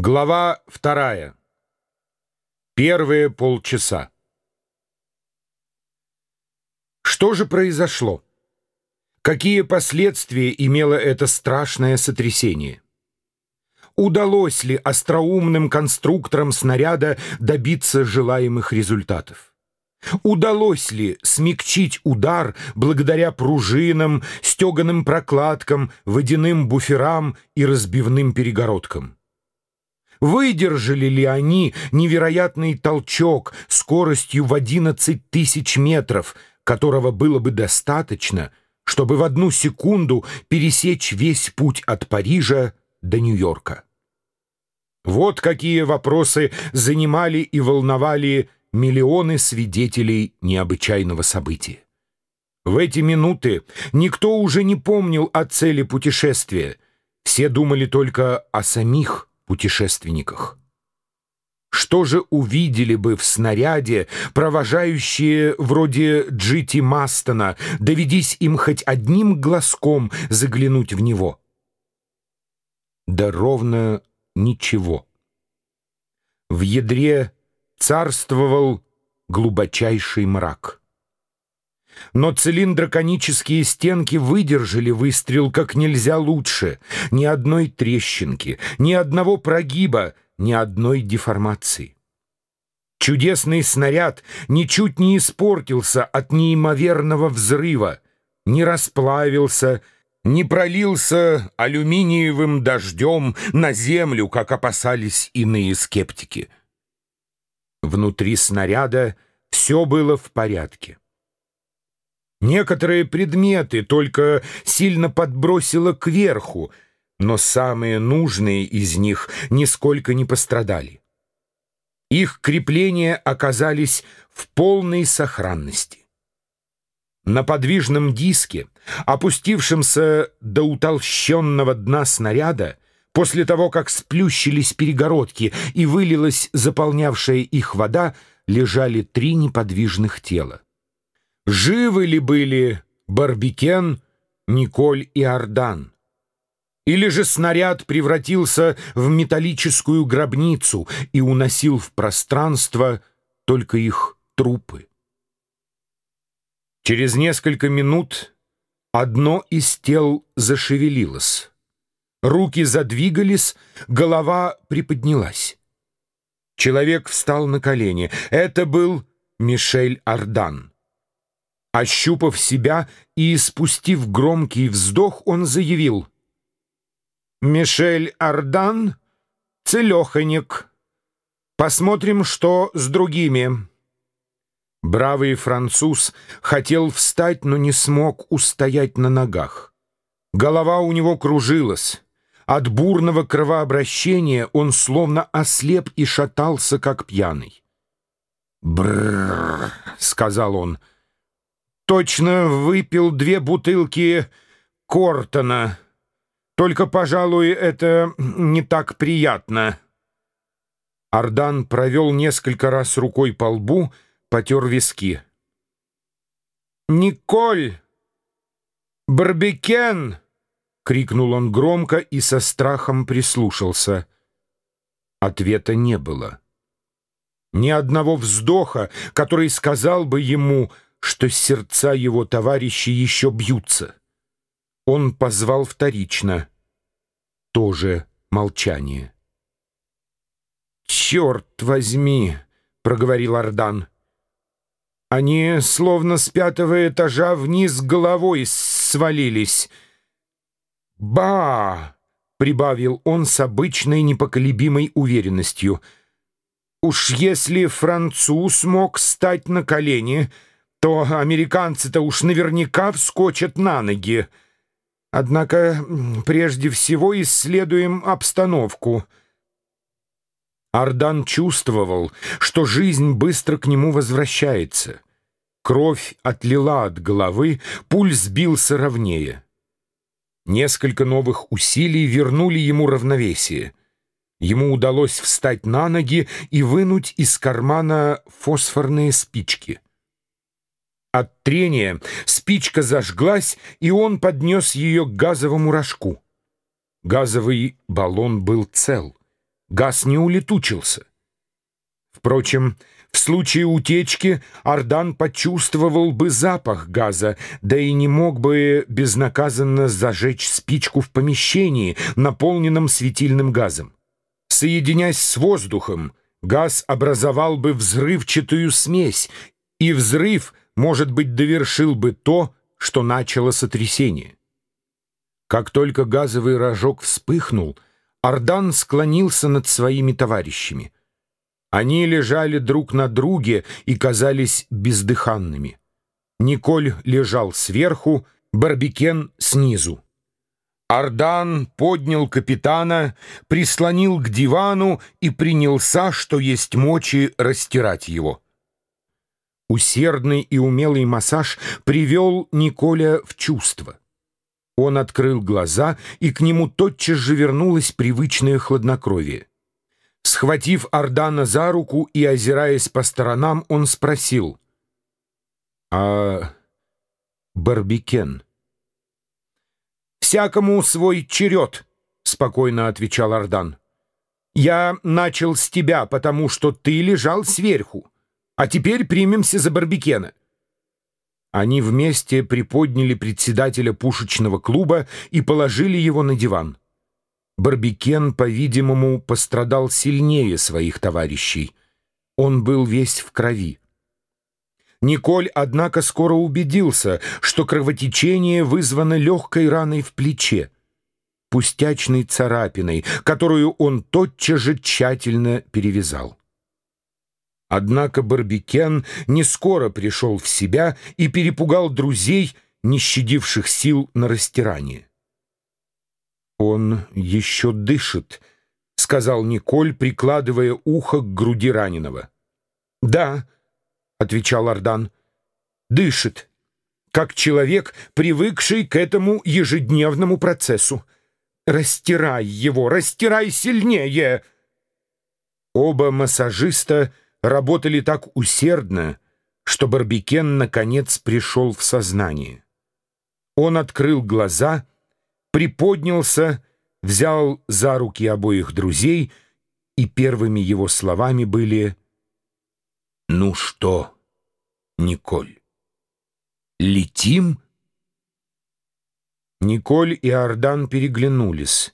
Глава вторая. Первые полчаса. Что же произошло? Какие последствия имело это страшное сотрясение? Удалось ли остроумным конструкторам снаряда добиться желаемых результатов? Удалось ли смягчить удар благодаря пружинам, стеганым прокладкам, водяным буферам и разбивным перегородкам? Выдержали ли они невероятный толчок скоростью в 11 тысяч метров, которого было бы достаточно, чтобы в одну секунду пересечь весь путь от Парижа до Нью-Йорка? Вот какие вопросы занимали и волновали миллионы свидетелей необычайного события. В эти минуты никто уже не помнил о цели путешествия, все думали только о самих путешественниках. Что же увидели бы в снаряде, провожающие вроде Джити Мастона, доведись им хоть одним глазком заглянуть в него? Да ровно ничего. В ядре царствовал глубочайший мрак. Но цилиндроконические стенки выдержали выстрел как нельзя лучше. Ни одной трещинки, ни одного прогиба, ни одной деформации. Чудесный снаряд ничуть не испортился от неимоверного взрыва, не расплавился, не пролился алюминиевым дождем на землю, как опасались иные скептики. Внутри снаряда все было в порядке. Некоторые предметы только сильно подбросило кверху, но самые нужные из них нисколько не пострадали. Их крепления оказались в полной сохранности. На подвижном диске, опустившемся до утолщенного дна снаряда, после того, как сплющились перегородки и вылилась заполнявшая их вода, лежали три неподвижных тела. Живы ли были Барбикен, Николь и Ардан? Или же снаряд превратился в металлическую гробницу и уносил в пространство только их трупы? Через несколько минут одно из тел зашевелилось. Руки задвигались, голова приподнялась. Человек встал на колени. Это был Мишель Ардан. Ощупав себя и спустив громкий вздох, он заявил. «Мишель Ардан, целеханик. Посмотрим, что с другими». Бравый француз хотел встать, но не смог устоять на ногах. Голова у него кружилась. От бурного кровообращения он словно ослеп и шатался, как пьяный. «Брррр», — сказал он, — точно выпил две бутылки Кортона. Только, пожалуй, это не так приятно. Ардан провел несколько раз рукой по лбу, потер виски. «Николь! Барбекен!» — крикнул он громко и со страхом прислушался. Ответа не было. Ни одного вздоха, который сказал бы ему — что сердца его товарищей еще бьются. Он позвал вторично. Тоже молчание. «Черт возьми!» — проговорил Ардан. «Они словно с пятого этажа вниз головой свалились». «Ба!» — прибавил он с обычной непоколебимой уверенностью. «Уж если француз мог стать на колени...» то американцы-то уж наверняка вскочат на ноги. Однако прежде всего исследуем обстановку. Ардан чувствовал, что жизнь быстро к нему возвращается. Кровь отлила от головы, пульс бился ровнее. Несколько новых усилий вернули ему равновесие. Ему удалось встать на ноги и вынуть из кармана фосфорные спички — от трения спичка зажглась, и он поднес ее к газовому рожку. Газовый баллон был цел. газ не улетучился. Впрочем, в случае утечки Ардан почувствовал бы запах газа, да и не мог бы безнаказанно зажечь спичку в помещении, наполненном светильным газом. Соединяясь с воздухом, газ образовал бы взрывчатую смесь, и взрыв, может быть, довершил бы то, что начало сотрясение. Как только газовый рожок вспыхнул, Ардан склонился над своими товарищами — они лежали друг на друге и казались бездыханными. Николь лежал сверху, Барбикен снизу. Ардан поднял капитана, прислонил к дивану и принялся, что есть мочи, растирать его. Усердный и умелый массаж привел Николя в чувство. Он открыл глаза, и к нему тотчас же вернулось привычное хладнокровие. Схватив Ардана за руку и озираясь по сторонам, он спросил. «А Барбикен?» «Всякому свой черед», — спокойно отвечал Ардан. «Я начал с тебя, потому что ты лежал сверху, а теперь примемся за Барбикена». Они вместе приподняли председателя пушечного клуба и положили его на диван. Барбикен, по-видимому, пострадал сильнее своих товарищей. Он был весь в крови. Николь, однако, скоро убедился, что кровотечение вызвано легкой раной в плече, пустячной царапиной, которую он тотчас же тщательно перевязал. Однако Барбикен не скоро пришел в себя и перепугал друзей, не щадивших сил на растирание. «Он еще дышит», — сказал Николь, прикладывая ухо к груди раненого. «Да», — отвечал Ардан, — «дышит, как человек, привыкший к этому ежедневному процессу. Растирай его, растирай сильнее!» Оба массажиста работали так усердно, что Барбикен наконец пришел в сознание. Он открыл глаза — приподнялся, взял за руки обоих друзей, и первыми его словами были «Ну что, Николь, летим?» Николь и Ардан переглянулись.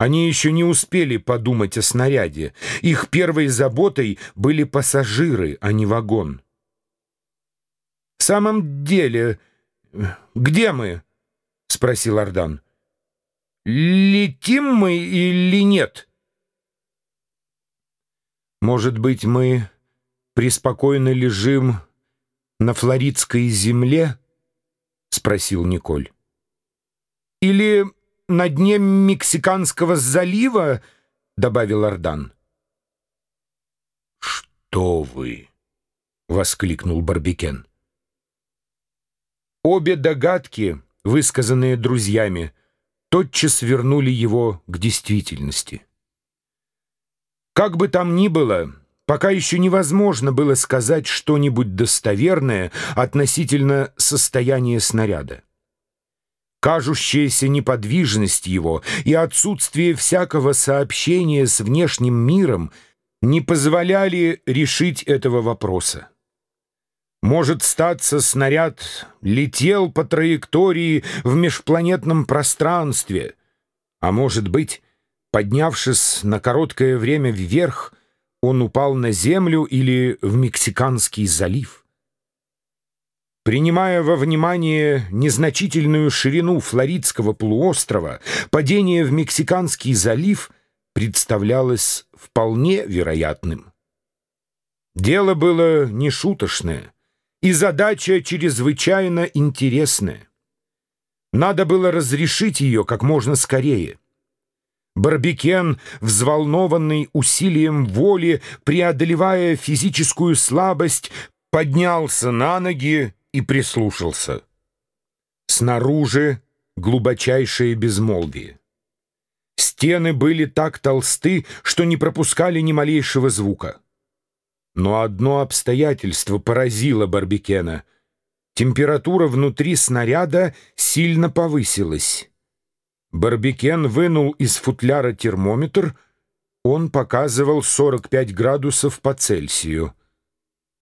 Они еще не успели подумать о снаряде. Их первой заботой были пассажиры, а не вагон. «В самом деле, где мы?» — спросил Ардан. «Летим мы или нет?» «Может быть, мы преспокойно лежим на флоридской земле?» — спросил Николь. «Или на дне Мексиканского залива?» — добавил Ардан. «Что вы!» — воскликнул Барбикен. Обе догадки высказанные друзьями, тотчас вернули его к действительности. Как бы там ни было, пока еще невозможно было сказать что-нибудь достоверное относительно состояния снаряда. Кажущаяся неподвижность его и отсутствие всякого сообщения с внешним миром не позволяли решить этого вопроса. Может, статься, снаряд летел по траектории в межпланетном пространстве, а может быть, поднявшись на короткое время вверх, он упал на Землю или в Мексиканский залив. Принимая во внимание незначительную ширину Флоридского полуострова, падение в Мексиканский залив представлялось вполне вероятным. Дело было нешуточное — и задача чрезвычайно интересная. Надо было разрешить ее как можно скорее. Барбикен, взволнованный усилием воли, преодолевая физическую слабость, поднялся на ноги и прислушался. Снаружи глубочайшее безмолвие. Стены были так толсты, что не пропускали ни малейшего звука. Но одно обстоятельство поразило Барбикена. Температура внутри снаряда сильно повысилась. Барбикен вынул из футляра термометр Он показывал 45 градусов по Цельсию.